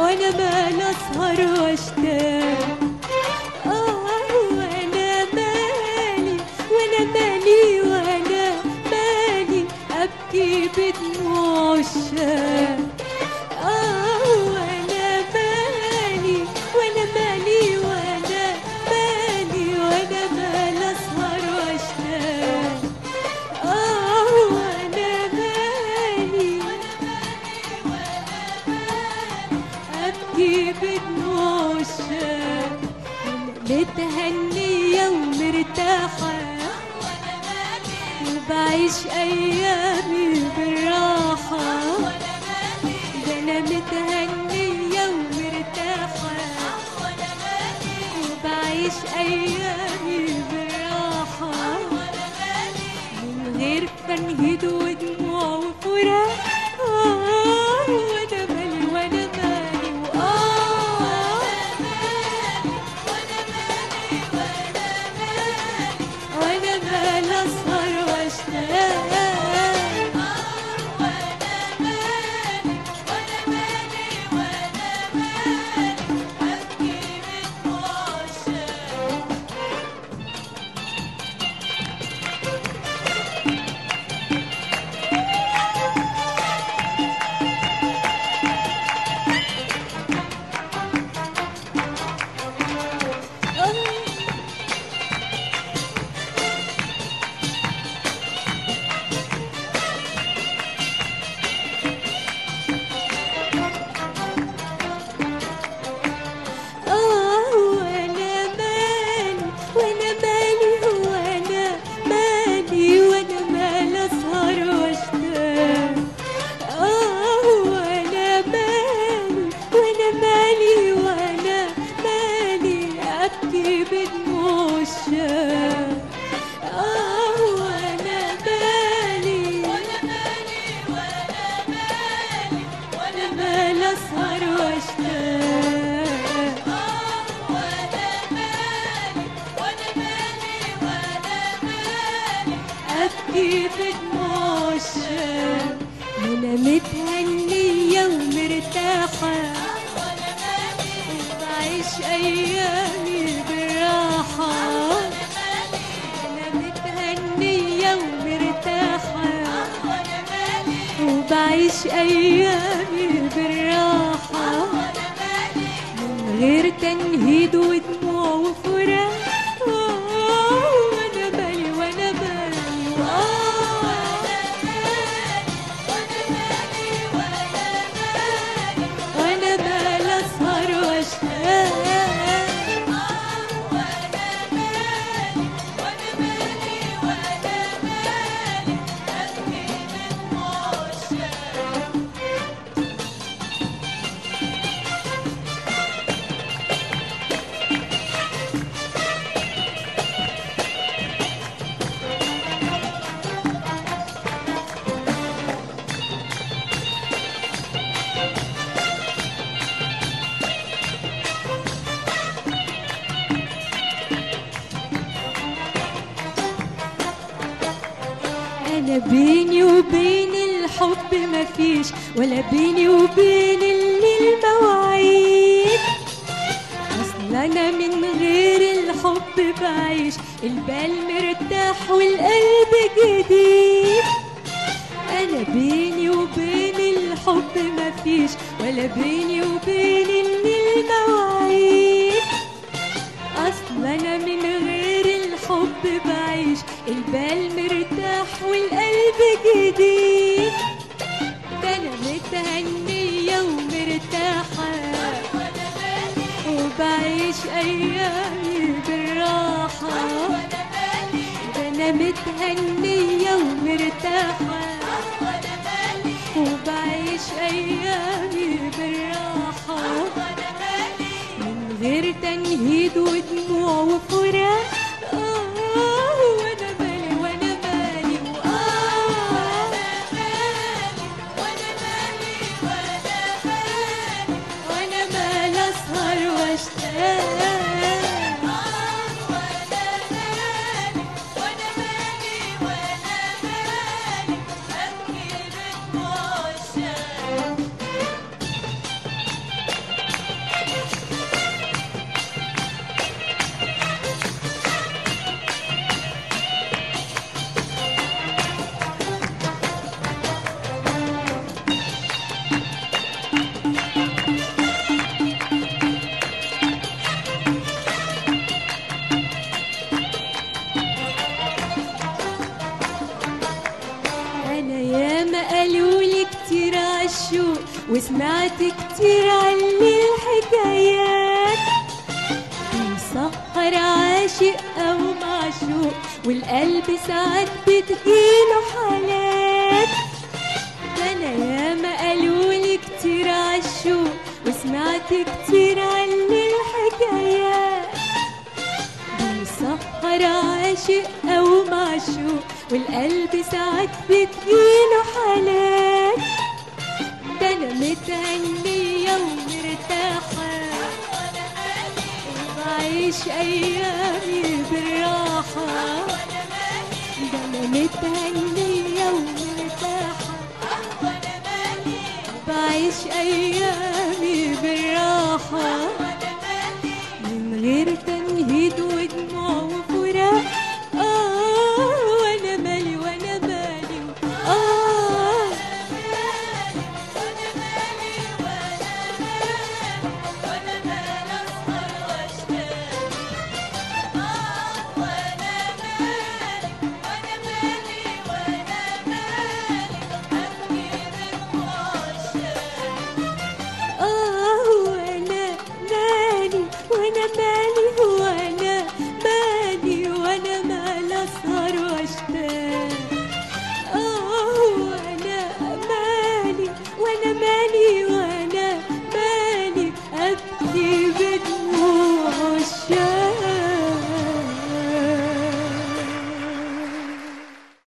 وأنا مال اسهر واشتاق آه وأنا مالي مالي مالي. أبكي بدموع الشاق بدموع الشاق متهنية ومرتاحة وبعيش أيامي بالراحة متهنية ومرتاحة أيامي بالراحة وبعيش أيامي بالراحة من غير تنهيد ودموع بيني وبين الحب مفيش ولا بيني وبين اللي المواعيد. أصل أنا من غير الحب بعيش البال مرتاح والقلب جديد. أنا بيني وبين الحب مفيش ولا بيني وبين اللي المواعيد. أصل أنا من بعيش البال مرتاح والقلب جديد. ده أنا متهنية ومرتاحة وبعيش أيامي بالراحة. ده أنا متهنية ومرتاحة وبعيش أيامي بالراحة. من غير تنهيد ودموع وفراق. وسمعت كتير عني الحكايات. مسهر عاشق أو معشوق والقلب ساعات بتجيله حالات. أنا ياما قالولي كتير عالشوق وسمعت كتير عني الحكايات. مسهر عاشق أو معشوق والقلب ساعات بتجيله حالات. أنا متهنية ومرتاحة وبعيش أيامي بالراحة. ده أنا متهنية ومرتاحة بعيش أيامي